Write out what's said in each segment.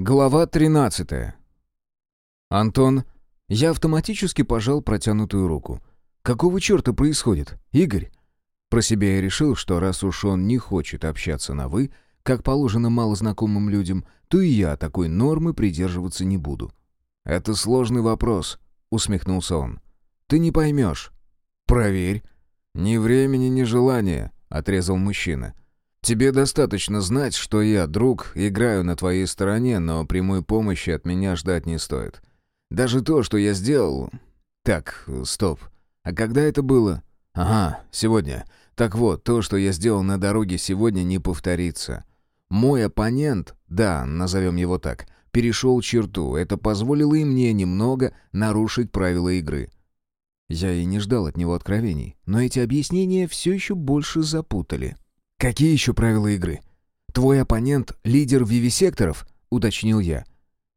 Глава 13. Антон, я автоматически пожал протянутую руку. Какого черта происходит, Игорь? Про себя я решил, что раз уж он не хочет общаться на «вы», как положено малознакомым людям, то и я такой нормы придерживаться не буду. «Это сложный вопрос», — усмехнулся он. «Ты не поймешь». «Проверь». «Ни времени, ни желания», — отрезал мужчина. Тебе достаточно знать, что я, друг, играю на твоей стороне, но прямой помощи от меня ждать не стоит. Даже то, что я сделал... Так, стоп. А когда это было? Ага, сегодня. Так вот, то, что я сделал на дороге сегодня, не повторится. Мой оппонент, да, назовем его так, перешел черту. Это позволило и мне немного нарушить правила игры. Я и не ждал от него откровений, но эти объяснения все еще больше запутали. «Какие еще правила игры? Твой оппонент — лидер вивисекторов?» — уточнил я.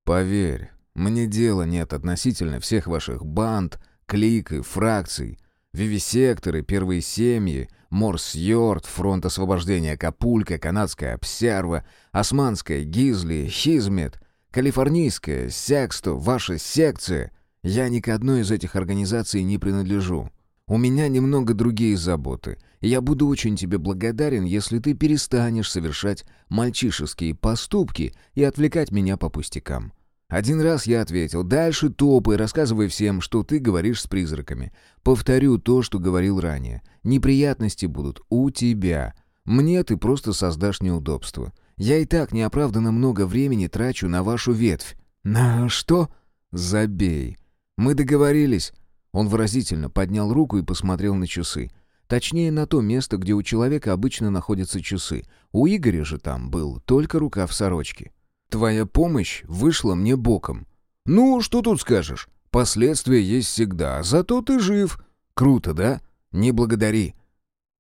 «Поверь, мне дела нет относительно всех ваших банд, клик и фракций. Вивисекторы, первые семьи, Морс-Йорд, Фронт освобождения Капулька, Канадская Обсерва, Османская Гизли, Хизмет, Калифорнийская, Сексто, ваша секция. Я ни к одной из этих организаций не принадлежу. У меня немного другие заботы, я буду очень тебе благодарен, если ты перестанешь совершать мальчишеские поступки и отвлекать меня по пустякам. Один раз я ответил, дальше топай, рассказывай всем, что ты говоришь с призраками. Повторю то, что говорил ранее. Неприятности будут у тебя. Мне ты просто создашь неудобства. Я и так неоправданно много времени трачу на вашу ветвь. На что? Забей. Мы договорились. Он выразительно поднял руку и посмотрел на часы. Точнее, на то место, где у человека обычно находятся часы. У Игоря же там был только рукав сорочки. «Твоя помощь вышла мне боком». «Ну, что тут скажешь? Последствия есть всегда, зато ты жив». «Круто, да? Не благодари».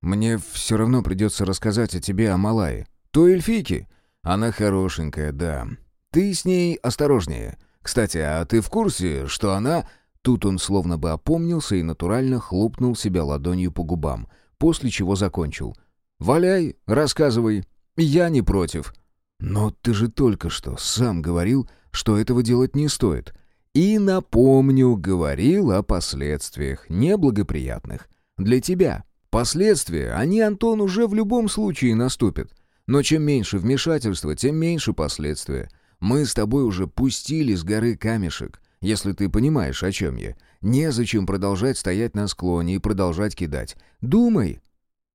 «Мне все равно придется рассказать о тебе, о Малае. Той эльфийке. Она хорошенькая, да. Ты с ней осторожнее. Кстати, а ты в курсе, что она Тут он словно бы опомнился и натурально хлопнул себя ладонью по губам, после чего закончил. «Валяй, рассказывай. Я не против». «Но ты же только что сам говорил, что этого делать не стоит». «И напомню, говорил о последствиях, неблагоприятных. Для тебя. Последствия, они, Антон, уже в любом случае наступят. Но чем меньше вмешательства, тем меньше последствия. Мы с тобой уже пустили с горы камешек если ты понимаешь, о чем я. Незачем продолжать стоять на склоне и продолжать кидать. Думай!»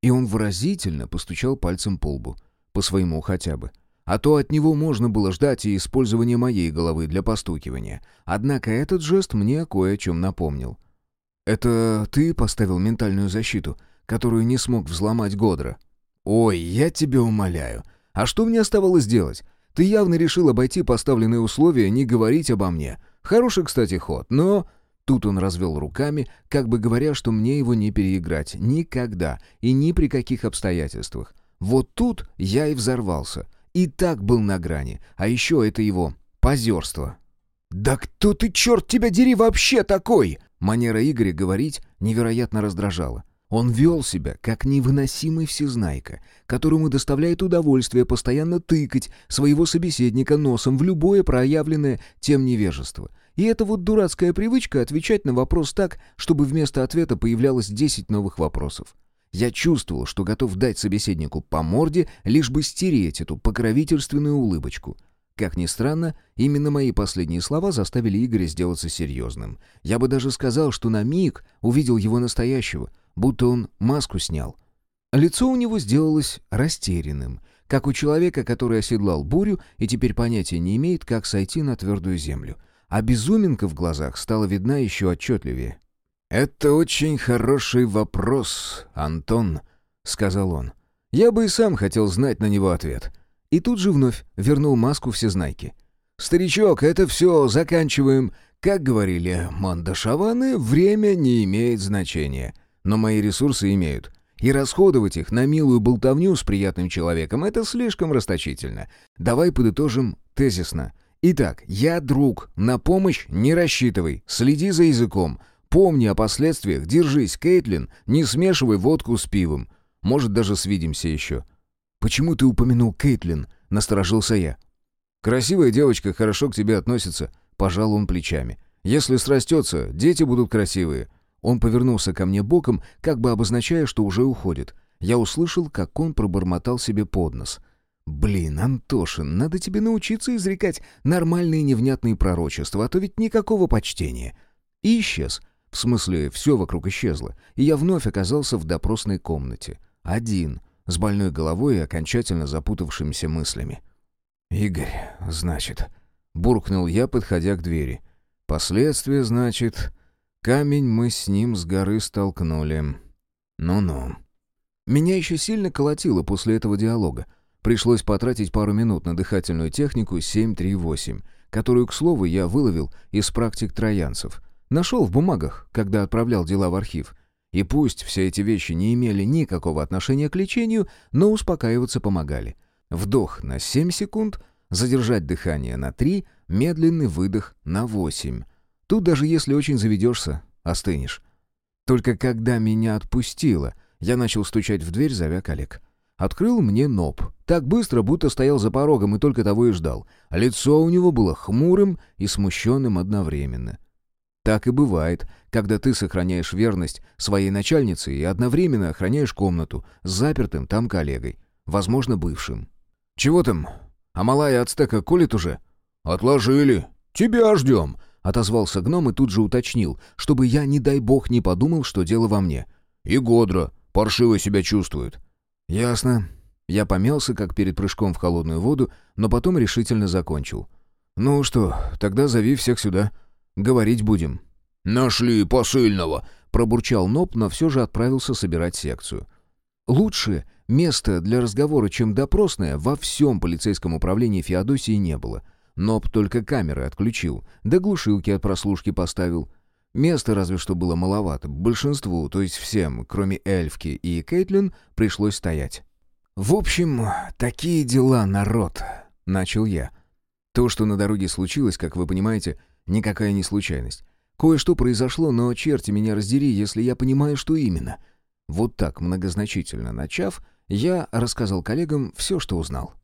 И он выразительно постучал пальцем по лбу. По своему хотя бы. А то от него можно было ждать и использования моей головы для постукивания. Однако этот жест мне кое о чем напомнил. «Это ты поставил ментальную защиту, которую не смог взломать Годра?» «Ой, я тебя умоляю. А что мне оставалось делать? Ты явно решил обойти поставленные условия, не говорить обо мне. Хороший, кстати, ход, но...» Тут он развел руками, как бы говоря, что мне его не переиграть. Никогда и ни при каких обстоятельствах. Вот тут я и взорвался. И так был на грани. А еще это его позерство. «Да кто ты, черт тебя дери, вообще такой?» Манера Игоря говорить невероятно раздражала. Он вел себя, как невыносимый всезнайка, которому доставляет удовольствие постоянно тыкать своего собеседника носом в любое проявленное тем невежество. И эта вот дурацкая привычка отвечать на вопрос так, чтобы вместо ответа появлялось 10 новых вопросов. Я чувствовал, что готов дать собеседнику по морде, лишь бы стереть эту покровительственную улыбочку. Как ни странно, именно мои последние слова заставили Игоря сделаться серьезным. Я бы даже сказал, что на миг увидел его настоящего — будто он маску снял. Лицо у него сделалось растерянным, как у человека, который оседлал бурю и теперь понятия не имеет, как сойти на твердую землю. А безуминка в глазах стала видна еще отчетливее. «Это очень хороший вопрос, Антон», — сказал он. «Я бы и сам хотел знать на него ответ». И тут же вновь вернул маску всезнайки. «Старичок, это все, заканчиваем. Как говорили мандашаваны, время не имеет значения но мои ресурсы имеют. И расходовать их на милую болтовню с приятным человеком — это слишком расточительно. Давай подытожим тезисно. Итак, я друг, на помощь не рассчитывай, следи за языком. Помни о последствиях, держись, Кейтлин, не смешивай водку с пивом. Может, даже свидимся еще. «Почему ты упомянул Кейтлин?» — насторожился я. Красивая девочка хорошо к тебе относится», — пожал он плечами. «Если срастется, дети будут красивые». Он повернулся ко мне боком, как бы обозначая, что уже уходит. Я услышал, как он пробормотал себе под нос. «Блин, Антошин, надо тебе научиться изрекать нормальные невнятные пророчества, а то ведь никакого почтения». И исчез. В смысле, все вокруг исчезло, и я вновь оказался в допросной комнате. Один, с больной головой и окончательно запутавшимися мыслями. «Игорь, значит...» — буркнул я, подходя к двери. «Последствия, значит...» Камень мы с ним с горы столкнули. Ну-ну. Меня еще сильно колотило после этого диалога. Пришлось потратить пару минут на дыхательную технику 738, которую, к слову, я выловил из практик троянцев. Нашел в бумагах, когда отправлял дела в архив. И пусть все эти вещи не имели никакого отношения к лечению, но успокаиваться помогали. Вдох на 7 секунд, задержать дыхание на 3, медленный выдох на 8. Тут даже если очень заведешься, остынешь. Только когда меня отпустило, я начал стучать в дверь, зовя коллег. Открыл мне Ноб. Так быстро, будто стоял за порогом и только того и ждал. Лицо у него было хмурым и смущенным одновременно. Так и бывает, когда ты сохраняешь верность своей начальнице и одновременно охраняешь комнату с запертым там коллегой, возможно, бывшим. «Чего там? А малая ацтека колет уже?» «Отложили. Тебя ждем», — отозвался гном и тут же уточнил, чтобы я, не дай бог, не подумал, что дело во мне. «И Годра паршиво себя чувствует». «Ясно». Я помялся, как перед прыжком в холодную воду, но потом решительно закончил. «Ну что, тогда зови всех сюда. Говорить будем». «Нашли посыльного», — пробурчал Ноп, но все же отправился собирать секцию. Лучше места для разговора, чем допросное, во всем полицейском управлении Феодосии не было. Ноп только камеры отключил, да глушилки от прослушки поставил. Места разве что было маловато. Большинству, то есть всем, кроме Эльфки и Кейтлин, пришлось стоять. «В общем, такие дела, народ», — начал я. То, что на дороге случилось, как вы понимаете, никакая не случайность. Кое-что произошло, но черти меня раздери, если я понимаю, что именно. Вот так, многозначительно начав, я рассказал коллегам все, что узнал.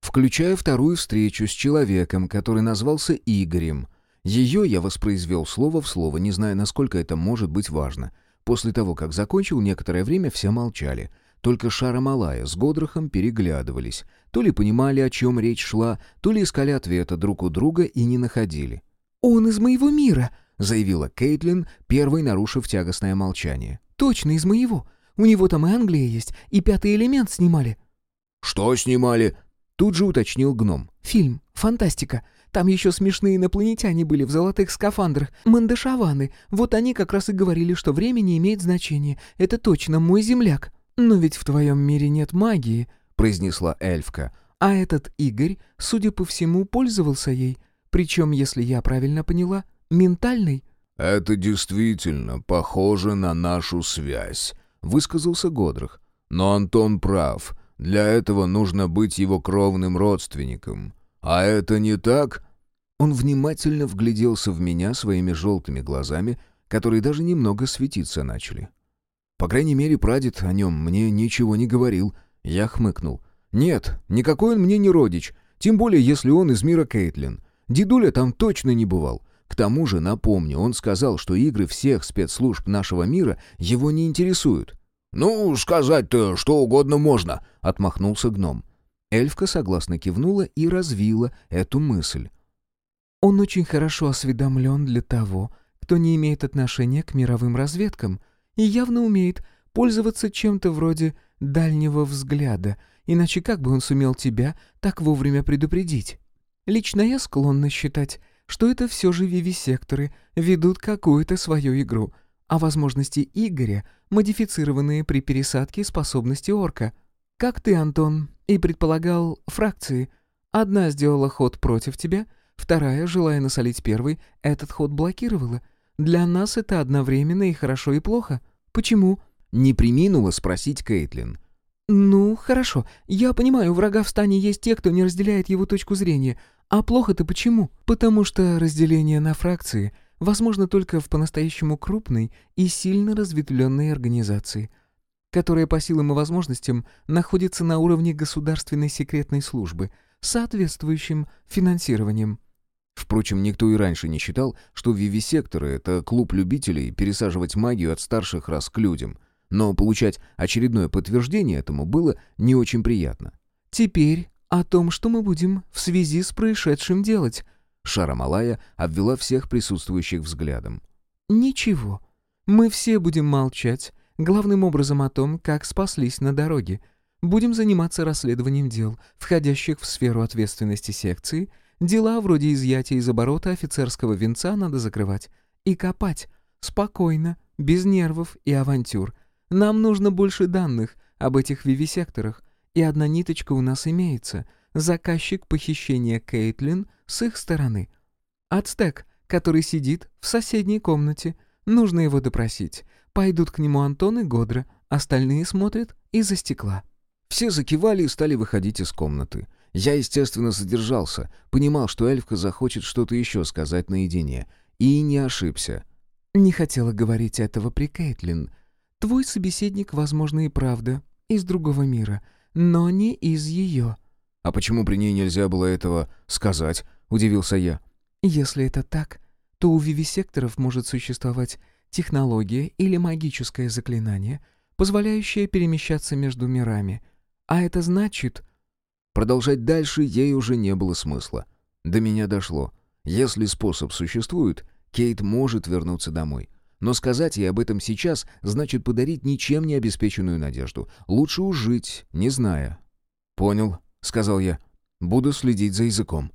Включая вторую встречу с человеком, который назвался Игорем — ее я воспроизвел слово в слово, не зная, насколько это может быть важно. После того, как закончил, некоторое время все молчали. Только Шара Малая с Годрахом переглядывались. То ли понимали, о чем речь шла, то ли искали ответа друг у друга и не находили. «Он из моего мира», — заявила Кейтлин, первой нарушив тягостное молчание. «Точно из моего. У него там и Англия есть, и пятый элемент снимали». «Что снимали?» Тут же уточнил гном. «Фильм. Фантастика. Там еще смешные инопланетяне были в золотых скафандрах. Мандашаваны. Вот они как раз и говорили, что время не имеет значения. Это точно мой земляк. Но ведь в твоем мире нет магии», — произнесла эльфка. «А этот Игорь, судя по всему, пользовался ей. Причем, если я правильно поняла, ментальной». «Это действительно похоже на нашу связь», — высказался Годрах. «Но Антон прав. Для этого нужно быть его кровным родственником. «А это не так?» Он внимательно вгляделся в меня своими желтыми глазами, которые даже немного светиться начали. По крайней мере, прадед о нем мне ничего не говорил. Я хмыкнул. «Нет, никакой он мне не родич, тем более если он из мира Кейтлин. Дедуля там точно не бывал. К тому же, напомню, он сказал, что игры всех спецслужб нашего мира его не интересуют». «Ну, сказать-то что угодно можно», — отмахнулся гном. Эльфка согласно кивнула и развила эту мысль. «Он очень хорошо осведомлен для того, кто не имеет отношения к мировым разведкам и явно умеет пользоваться чем-то вроде дальнего взгляда, иначе как бы он сумел тебя так вовремя предупредить? Лично я склонна считать, что это все же вивисекторы ведут какую-то свою игру, а возможности Игоря модифицированные при пересадке способности орка. Как ты, Антон, и предполагал фракции. Одна сделала ход против тебя, вторая, желая насолить первой, этот ход блокировала. Для нас это одновременно и хорошо, и плохо. Почему?» Не приминула спросить Кейтлин. «Ну, хорошо. Я понимаю, у врага в стане есть те, кто не разделяет его точку зрения. А плохо-то почему? Потому что разделение на фракции возможно только в по-настоящему крупной и сильно разветвленной организации которая по силам и возможностям находится на уровне государственной секретной службы, соответствующим финансированием. Впрочем, никто и раньше не считал, что вивисекторы — это клуб любителей пересаживать магию от старших рас к людям. Но получать очередное подтверждение этому было не очень приятно. «Теперь о том, что мы будем в связи с происшедшим делать», Шара Малая обвела всех присутствующих взглядом. «Ничего. Мы все будем молчать, главным образом о том, как спаслись на дороге. Будем заниматься расследованием дел, входящих в сферу ответственности секции. Дела вроде изъятия из оборота офицерского венца надо закрывать. И копать. Спокойно, без нервов и авантюр. Нам нужно больше данных об этих вивисекторах. И одна ниточка у нас имеется. Заказчик похищения Кейтлин с их стороны. Ацтек, который сидит в соседней комнате — Нужно его допросить. Пойдут к нему Антон и Годра, остальные смотрят из-за стекла». Все закивали и стали выходить из комнаты. Я, естественно, задержался, понимал, что эльфка захочет что-то еще сказать наедине. И не ошибся. «Не хотела говорить этого при Кейтлин. Твой собеседник, возможно, и правда, из другого мира, но не из ее». «А почему при ней нельзя было этого сказать?» — удивился я. «Если это так, то у вивисекторов может существовать технология или магическое заклинание, позволяющее перемещаться между мирами. А это значит... Продолжать дальше ей уже не было смысла. До меня дошло. Если способ существует, Кейт может вернуться домой. Но сказать ей об этом сейчас значит подарить ничем не обеспеченную надежду. Лучше уж жить, не зная. «Понял», — сказал я. «Буду следить за языком».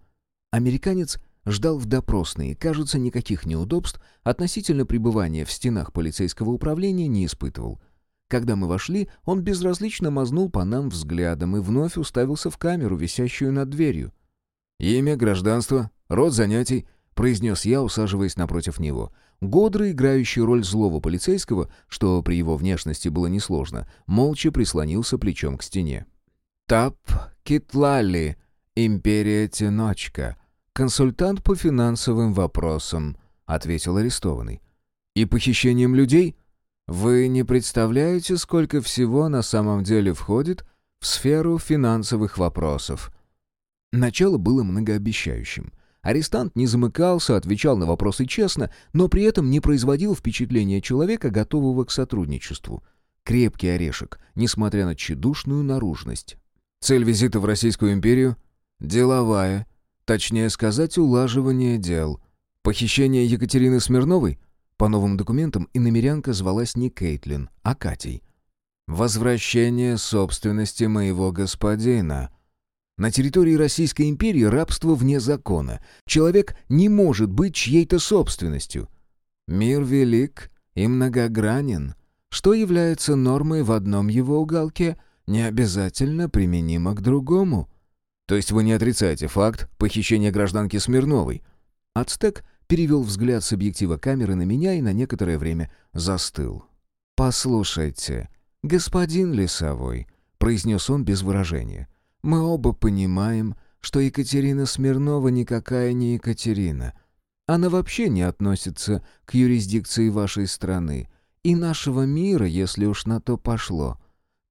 Американец ждал в допросной и, кажется, никаких неудобств относительно пребывания в стенах полицейского управления не испытывал. Когда мы вошли, он безразлично мазнул по нам взглядом и вновь уставился в камеру, висящую над дверью. «Имя, гражданство, род занятий», — произнес я, усаживаясь напротив него. Годро, играющий роль злого полицейского, что при его внешности было несложно, молча прислонился плечом к стене. «Тап Китлали, Империя Теночка», «Консультант по финансовым вопросам», — ответил арестованный. «И похищением людей? Вы не представляете, сколько всего на самом деле входит в сферу финансовых вопросов». Начало было многообещающим. Арестант не замыкался, отвечал на вопросы честно, но при этом не производил впечатления человека, готового к сотрудничеству. Крепкий орешек, несмотря на тщедушную наружность. Цель визита в Российскую империю — деловая — Точнее сказать, улаживание дел. Похищение Екатерины Смирновой? По новым документам иномерянка звалась не Кейтлин, а Катей. «Возвращение собственности моего господина». На территории Российской империи рабство вне закона. Человек не может быть чьей-то собственностью. Мир велик и многогранен. Что является нормой в одном его уголке, не обязательно применимо к другому. То есть вы не отрицаете факт похищения гражданки Смирновой? Ацтек перевел взгляд с объектива камеры на меня и на некоторое время застыл. «Послушайте, господин Лесовой», — произнес он без выражения, — «мы оба понимаем, что Екатерина Смирнова никакая не Екатерина. Она вообще не относится к юрисдикции вашей страны и нашего мира, если уж на то пошло.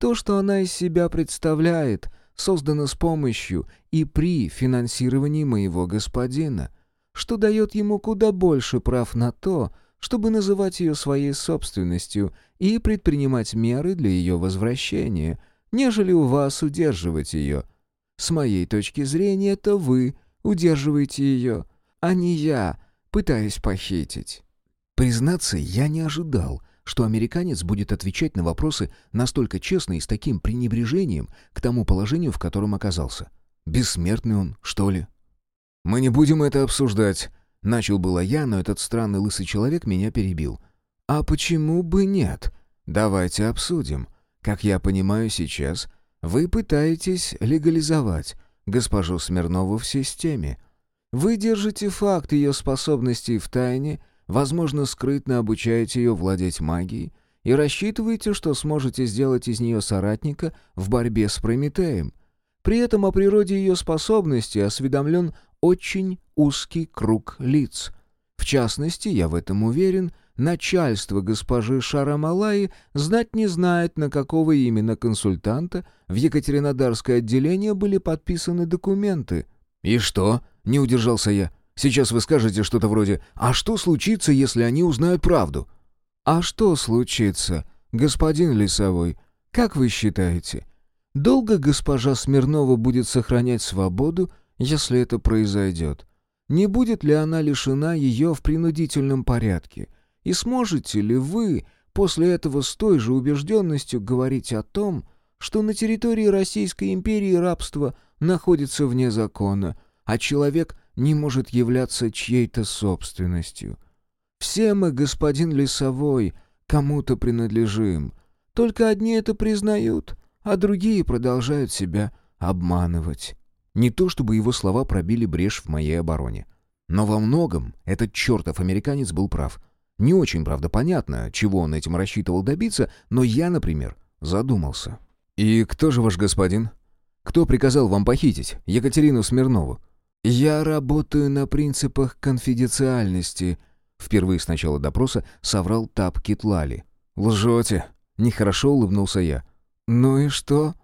То, что она из себя представляет — создано с помощью и при финансировании моего господина, что дает ему куда больше прав на то, чтобы называть ее своей собственностью и предпринимать меры для ее возвращения, нежели у вас удерживать ее. С моей точки зрения, это вы удерживаете ее, а не я, пытаясь похитить. Признаться, я не ожидал — что американец будет отвечать на вопросы настолько честно и с таким пренебрежением к тому положению, в котором оказался. Бессмертный он, что ли? «Мы не будем это обсуждать», — начал было я, но этот странный лысый человек меня перебил. «А почему бы нет? Давайте обсудим. Как я понимаю сейчас, вы пытаетесь легализовать госпожу Смирнову в системе. Вы держите факт ее способностей в тайне — Возможно, скрытно обучаете ее владеть магией и рассчитываете, что сможете сделать из нее соратника в борьбе с Прометеем. При этом о природе ее способности осведомлен очень узкий круг лиц. В частности, я в этом уверен, начальство госпожи Шарамалаи знать не знает, на какого именно консультанта в Екатеринодарское отделение были подписаны документы. «И что?» — не удержался я. «Сейчас вы скажете что-то вроде «А что случится, если они узнают правду?» «А что случится, господин Лесовой? Как вы считаете? Долго госпожа Смирнова будет сохранять свободу, если это произойдет? Не будет ли она лишена ее в принудительном порядке? И сможете ли вы после этого с той же убежденностью говорить о том, что на территории Российской империи рабство находится вне закона, а человек не может являться чьей-то собственностью? Все мы, господин Лесовой, кому-то принадлежим. Только одни это признают, а другие продолжают себя обманывать. Не то чтобы его слова пробили брешь в моей обороне. Но во многом этот чертов американец был прав. Не очень, правда, понятно, чего он этим рассчитывал добиться, но я, например, задумался. «И кто же ваш господин? Кто приказал вам похитить Екатерину Смирнову?» «Я работаю на принципах конфиденциальности», — впервые с начала допроса соврал Тап Китлали. «Лжете!» — нехорошо улыбнулся я. «Ну и что?»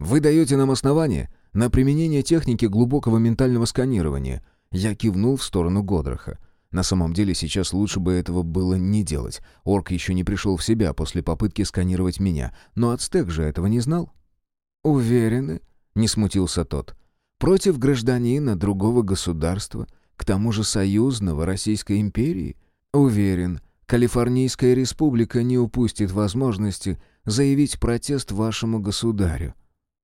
«Вы даете нам основания на применение техники глубокого ментального сканирования». Я кивнул в сторону Годраха. На самом деле сейчас лучше бы этого было не делать. Орк еще не пришел в себя после попытки сканировать меня, но Ацтек же этого не знал. «Уверены?» — не смутился тот. «Против гражданина другого государства, к тому же союзного Российской империи? Уверен, Калифорнийская республика не упустит возможности заявить протест вашему государю».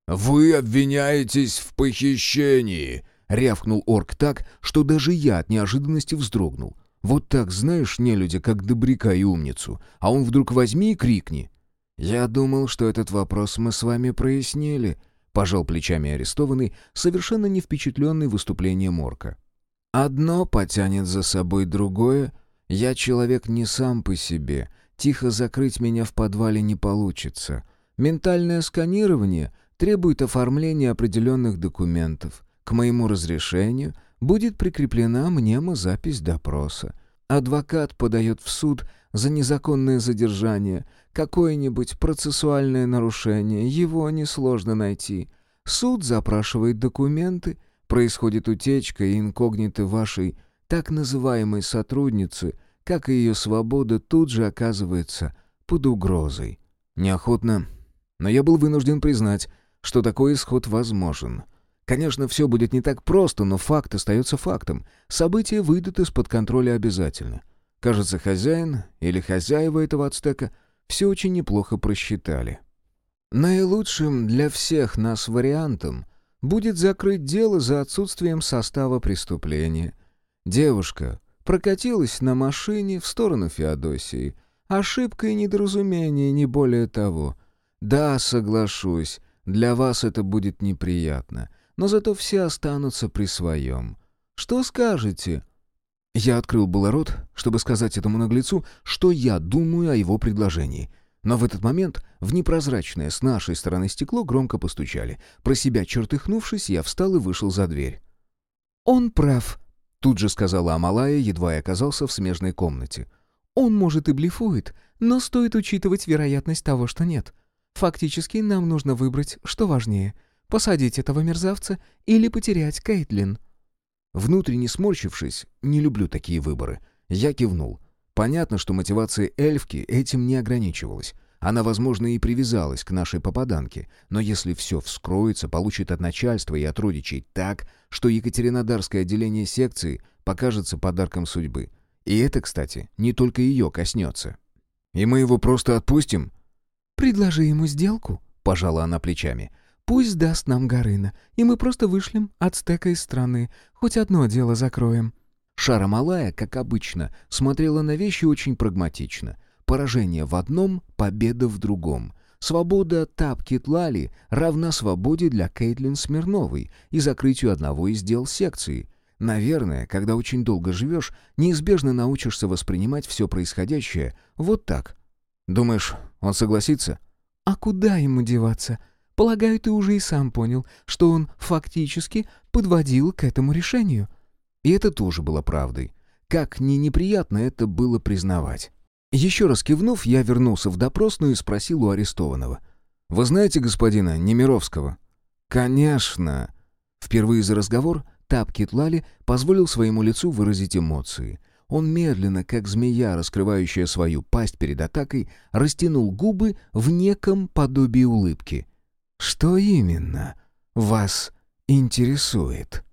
«Вы обвиняетесь в похищении!» — рявкнул орк так, что даже я от неожиданности вздрогнул. Вот так, знаешь, не люди, как добряка и умницу, а он вдруг возьми и крикни. «Я думал, что этот вопрос мы с вами прояснили», — пожал плечами арестованный, совершенно не впечатленный выступлением орка. «Одно потянет за собой другое. Я человек не сам по себе. Тихо закрыть меня в подвале не получится. Ментальное сканирование требует оформления определенных документов. К моему разрешению будет прикреплена мнемозапись допроса. Адвокат подает в суд за незаконное задержание, какое-нибудь процессуальное нарушение, его несложно найти. Суд запрашивает документы, происходит утечка и инкогнито вашей так называемой сотрудницы, как и ее свобода тут же оказывается под угрозой. Неохотно, но я был вынужден признать, что такой исход возможен — Конечно, все будет не так просто, но факт остается фактом. События выйдут из-под контроля обязательно. Кажется, хозяин или хозяева этого ацтека все очень неплохо просчитали. Наилучшим для всех нас вариантом будет закрыть дело за отсутствием состава преступления. Девушка прокатилась на машине в сторону Феодосии. Ошибка и недоразумение, не более того. Да, соглашусь, для вас это будет неприятно — но зато все останутся при своем. Что скажете?» Я открыл было рот, чтобы сказать этому наглецу, что я думаю о его предложении. Но в этот момент в непрозрачное с нашей стороны стекло громко постучали. Про себя чертыхнувшись, я встал и вышел за дверь. «Он прав», — тут же сказала Амалая, едва я оказался в смежной комнате. «Он, может, и блефует, но стоит учитывать вероятность того, что нет. Фактически нам нужно выбрать, что важнее — Посадить этого мерзавца или потерять Кейтлин?» Внутренне сморщившись, не люблю такие выборы, я кивнул. Понятно, что мотивация эльфки этим не ограничивалась. Она, возможно, и привязалась к нашей попаданке, но если все вскроется, получит от начальства и от родичей так, что Екатеринодарское отделение секции покажется подарком судьбы. И это, кстати, не только ее коснется. «И мы его просто отпустим?» «Предложи ему сделку», — пожала она плечами. Пусть даст нам Горына, и мы просто вышлем ацтека из страны, хоть одно дело закроем». Шара Малая, как обычно, смотрела на вещи очень прагматично. Поражение в одном, победа в другом. Свобода Тапки Тлали равна свободе для Кейтлин Смирновой и закрытию одного из дел секции. Наверное, когда очень долго живешь, неизбежно научишься воспринимать все происходящее вот так. Думаешь, он согласится? «А куда ему деваться?» Полагаю, ты уже и сам понял, что он фактически подводил к этому решению». И это тоже было правдой. Как ни неприятно это было признавать. Еще раз кивнув, я вернулся в допросную и спросил у арестованного. «Вы знаете господина Немировского?» «Конечно!» Впервые за разговор Тапкит Лали позволил своему лицу выразить эмоции. Он медленно, как змея, раскрывающая свою пасть перед атакой, растянул губы в неком подобии улыбки. «Что именно вас интересует?»